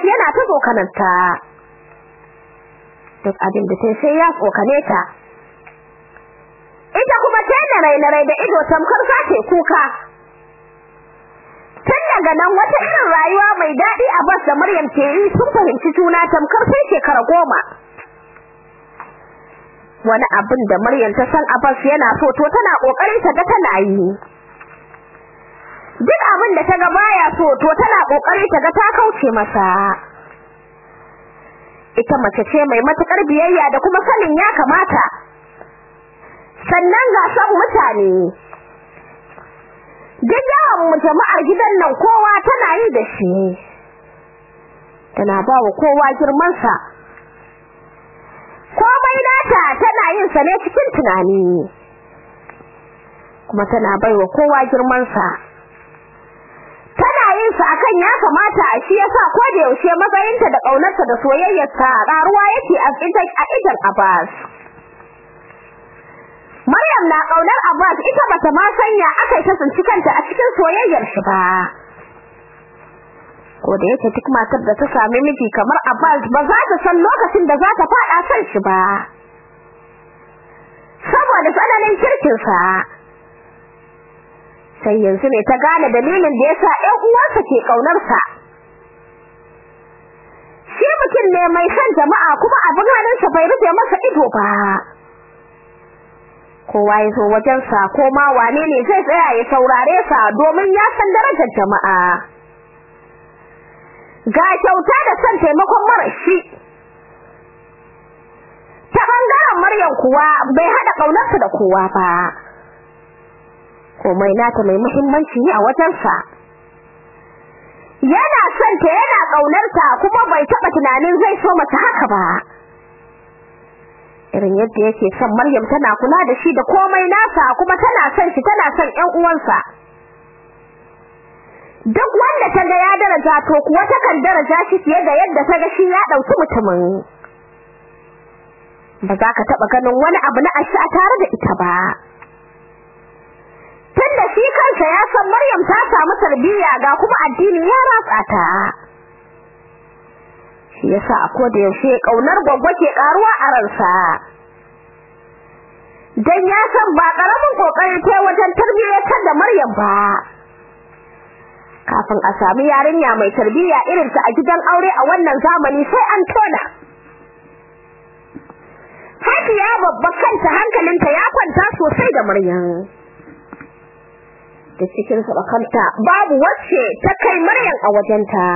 tsokananta. Duk abin da ta sai ya tsokane ta. Ita kuma ta da rai da ido tamkar ta kuka. Tun daga nan wata irin rayuwa mai daɗi a bas da Maryam ke yi sun fahimci juna tamkar sai shekara goma. Wani abin da Maryam ta san Abbas yana so to tana ƙoƙarin ta ga tana yi. Duk abin da ta ga baya so to tana ƙoƙarin ta ga ta kauce masa. Ita mace ce mai matuƙar biyayya da kuma sanin ya kamata. Sannan ga son mutane. Yawan mu jama'ar gidan nan kowa tana yi da shi. Tana ba wa kowa girman sa komai nata tana yin sa ne cikin tunani. Kuma tana baiwa kowa girman sa tana yin sa akan ya kamata a shi yasa ko da yaushe matsayinta da kaunarsa da soyayyarsa ƙaruwa yake a idan a idan Abbas. Maryam na ƙaunar Abbas ita bata ma sanya akai ta tsinci kanta a cikin soyayyar shi ba. Ko da yake duk matar da ta sami miji kamar Abbas ba za ta san lokacin da za ta fada kan shi ba. Saboda tsananin kirkin sa sai yanzu ne ta gane dalilin da yasa ɗan uwansa ke ƙaunar sa shi mutum ne mai son jama'a kuma abin hannunsa bai rufe masa ido ba. Kowa ya zo wajensa ko ma wane ne zai tsaya ya saurare sa domin ya san darajar jama'a. Ga kyauta da son taimakon marashi ta ɓangaren Maryam kuwa bai hada kaunarsa da kowa ba. Komai nata mai muhimmanci ne a wajensa. Yana son ta yana kaunarta kuma bai taba tunanin zai so mata haka ba. Irin yadda yake son Maryam tana kula da shi da komai nasa kuma tana son shi tana son ƴan uwansa. Duk wanda ta ga ya daraja to kuwa ta kan daraja shi fiye da yadda ta ga shi ya ɗauki mutumin. Ba za ka taba ganin wani abu na ashi a tare da ita ba. Tunda shi kansa ya san Maryam ta samu tarbiyya ga kuma addini ya ratsa ta. Shi yasa a koda yaushe ƙaunar gwaggwa ke karuwa a ransa. Dan ya san ba ƙaramin ƙoƙari ta wajen tarbiyyar da Maryam ba. Kafin a sami yarinya mai tarbiyya irin ta a gidan aure a wannan zamani sai an tona. Hajiya babba kanta hankalinta ya kwanta sosai da Maryam. Da cikin sabakanta babu wacce ta kai Maryam a wajenta.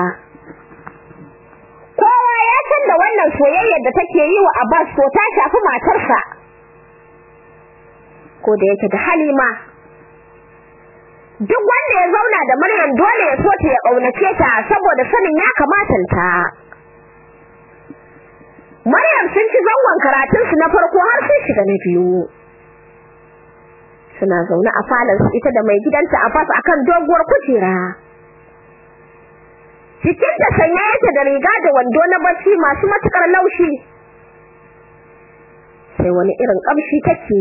Kowa ya san da wannan soyayyar da take yi wa Abbas ko ta shafi matarsa. Ko da yake da Halima. Duk wanda ya zauna da Maryam dole ya so ta ya kaunace ta saboda sanin ya kamata ta. Maryam sun ci zangon karatun su na farko har sun shiga na biyu. Suna zaune a falon su ita da mai gidanta Abbas akan doguwar kujera. Cikin da sanye yake da riga da wando na bacci masu matuƙar laushi. Sai wani irin kamshi take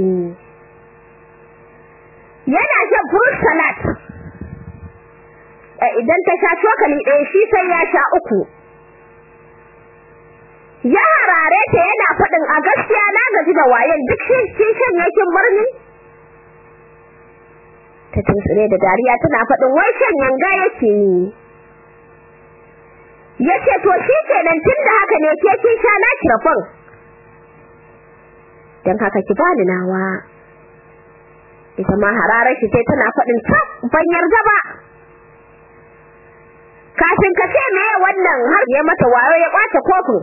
yana jan fruit salad. Idan ta sha cokali ɗaya shi sai ya sha uku. Ya harare ta yana faɗin a gaskiya na gaji da wayan duk shi shan yaƙin birni ta tuntsire da dariya tana faɗin wai shan yanga yake ni? Yace to shi kenan tunda haka ne ke kin sha na kirfan dan haka ki bani nawa. Ita ma hararar shi sai tana faɗin ta ban yarda ba. Kafin ka ce me wannan har ya mata wayo ya ƙwace kofin.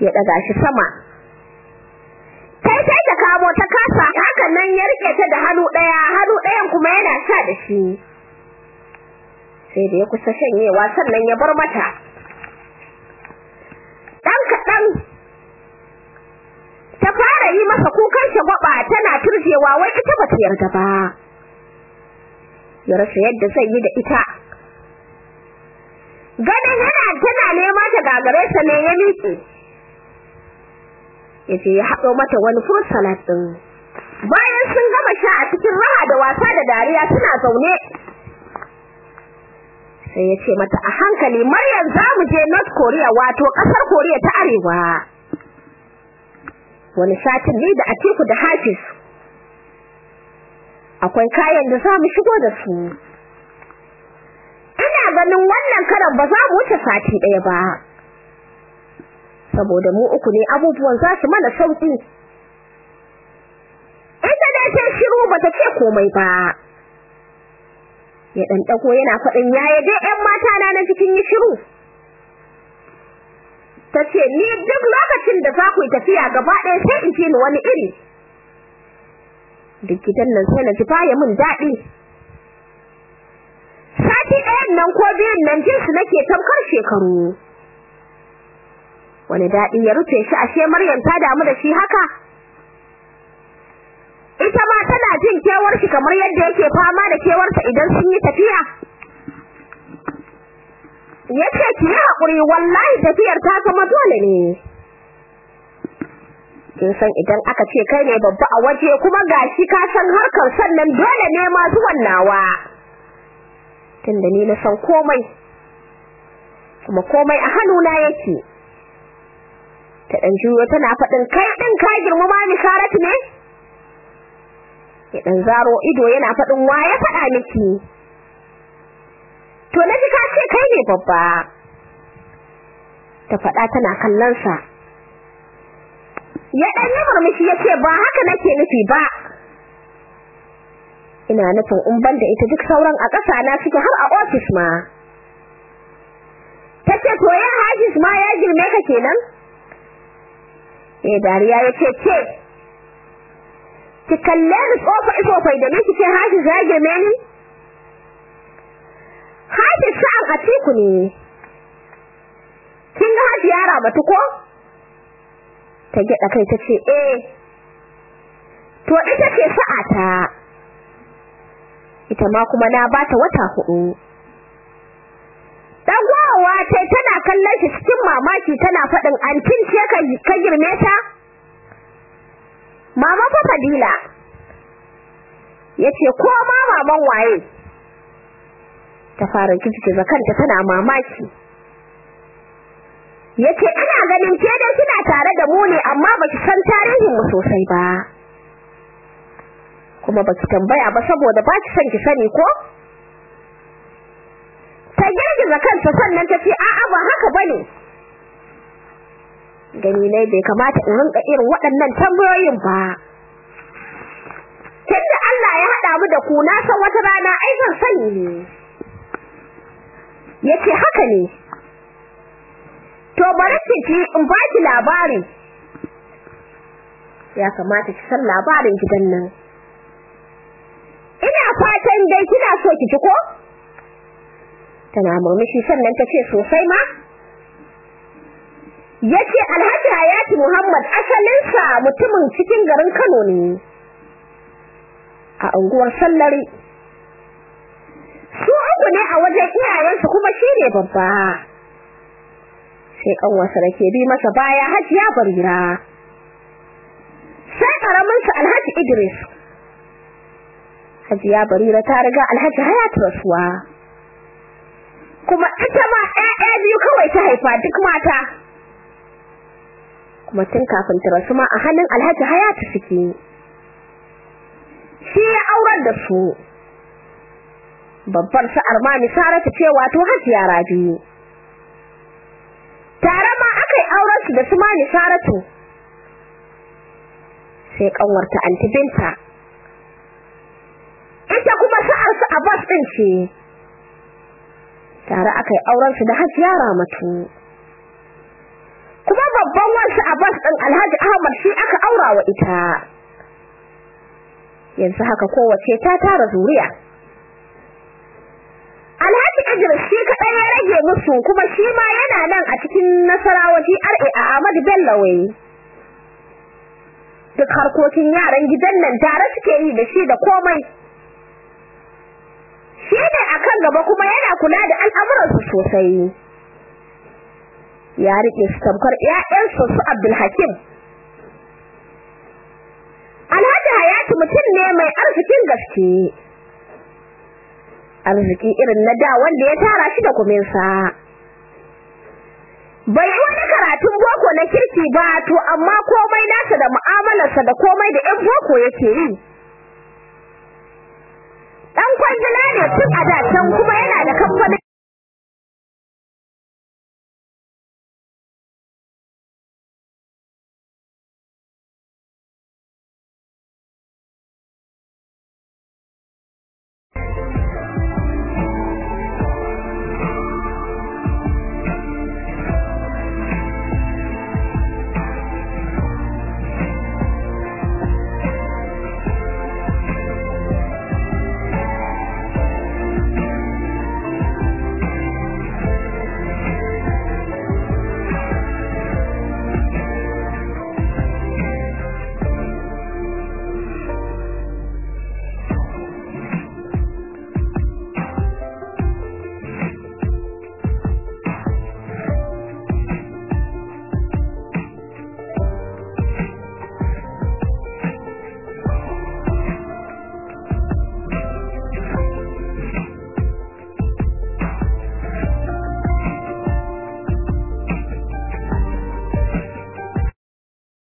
Ya daga shi sama kai sai ta kamo ta kasa haka nan ya riƙe ta da hannu ɗaya hannu ɗayan kuma yana sha da shi. Sai da ya kusa shanyewa sannan ya bar mata. Dan kaɗan ta fara yi masa kukan shagwaba tana turjewa wai ita bata yarda ba. Ya rasa yadda zai yi da ita. Ganin yana tana nema ta gagare sa ne ya miƙe. Ya je ya haɗo mata wani fruit salad ɗin. Bayan sun gama sha a cikin raha da wasa da dariya suna zaune. Sai ya ce mata a hankali Maryam za mu je North Korea wato ƙasar Korea ta Arewa. Wani satin ne da Atiku da Hafiz. Akwai kayan da za mu shigo da su. Ina ganin wannan karan ba za mu wuce sati ɗaya ba saboda mu uku ne abubuwan za su mana sauƙi ita dai sai shiru bata ce komai ba. Ya dan dago yana faɗin yaya dai ƴan mata na na cikin yi shiru? Tace ni duk lokacin da za ku tafiya gaba ɗaya sai in ce ni wani iri. Duk gidan nan sai na ji baya min daɗi. Sati ɗayan nan ko biyun nan jin su nake tamkar shekaru. Wani daɗi ya rufe shi ashe Maryam ta damu da shi haka. Ita jin kewar shi kamar yadda yake fama da kewarsa idan sun yi tafiya. Yace ki haƙuri wallahi tafiyar ta zama dole ne. Kin san idan aka ce kai ne babba a waje kuma gashi ka san harkar sannan dole ne ma zuwan nawa tunda ni na san komai kuma komai a hannuna yake. Ta dan juyo tana faɗin kai din ka girma ma ni ne? Ya dan zaro ido yana faɗin wa ya faɗa miki? To na ji ka ce kai ne babba. Ta faɗa tana kallon sa. Ya dan murmushi ya ce ba haka nake nufi ba. Ina nufin in banda ita duk sauran a ƙasa na suke har a office ma. Tace to ya Hafiz ma ya girme ka kenan? Eh dariya ya ce ce ki kalle ni tsofa tsofai da nake ce Hafiz ya girme ni? Hafiz sa'an a tiku ne. Kin ga Hafiz yara batu ko? Ta gida kai ta ce eh. To ita ce sa'a ta ita ma kuma na bata wata huɗu dagwawa ce tana kallon shi cikin mamaki tana faɗin antin ce ka girme ta? Mama fa fadila? Yace ko ma maman waye? Ta fara kickiza kanta tana mamaki. Yace ina ganin ke dai kina tare da mu ne amma baki san tarihin mu sosai ba. Kuma baki tambaya ba saboda baki son ki sani ko? Ta girgiza kanta sannan ta ce a'a ba haka ba ne. Ne bai kamata in rinka irin waɗannan tambayoyin ba. Tunda Allah ya haɗa mu da ku na san wata rana ai zan sani ne. Yace haka ne. To bari ki in ba ki labari. Ya kamata ki san labarin gidan nan. Ina fatan dai kina so ki ji ko? Tana murmushi sannan ta ce sosai ma. Ya ce Alhaji Hayati Muhammad asalinsa mutumin cikin garin Kano ne. A unguwar Sallari. Su uku ne a wajen iyayensu kuma shi ne babba. Sai kanwarsa da ke bi masa baya Hajiya Barira. Sai ƙaramin sa Alhaji Idris. Hajiya Barira ta riga Alhaji Hayatu rasuwa. Kuma ita ma ƴaƴa biyu kawai ta haifa duk mata. Tun kafin ta rasu ma a hannun Alhaji Hayatu suke shi ya aurar da su. Babbar sa'ar ma Saratu ce wato Hajiya Rabi tare ma akai auren su da su ma Saratu. Sai kanwarta Anti Binta. Ita kuma sa'ar su Abbas din ce. Tare akai auren su da Hajiya Ramatu. Kuma babban wansu Abbas din Alhaji Ahmad shi aka aura wa ita. Yanzu haka kowace ta tara zuriya. Alhaji Idris shi kaɗai ya rage musu kuma shi ma yana nan a cikin Nasarawa GRA a Ahmad Bello duk harkokin yaran gidan nan tare suke yi da shi da komai. Shi ne akan gaba kuma yana kula da al'amuransu sosai. Ya riƙe su tamkar ƴaƴansu su Abdul Hakim Alhaji Hayatu mutum ne mai arzikin gaske. Arziki irin na da wanda ya tara shi da kuminsa. Bai yi wani karatun boko na kirki ba to amma komai nasa da mu'amalarsa da komai da 'yan boko yake yi. Dan kwangila ne tun a da can kuma yana da kamfanin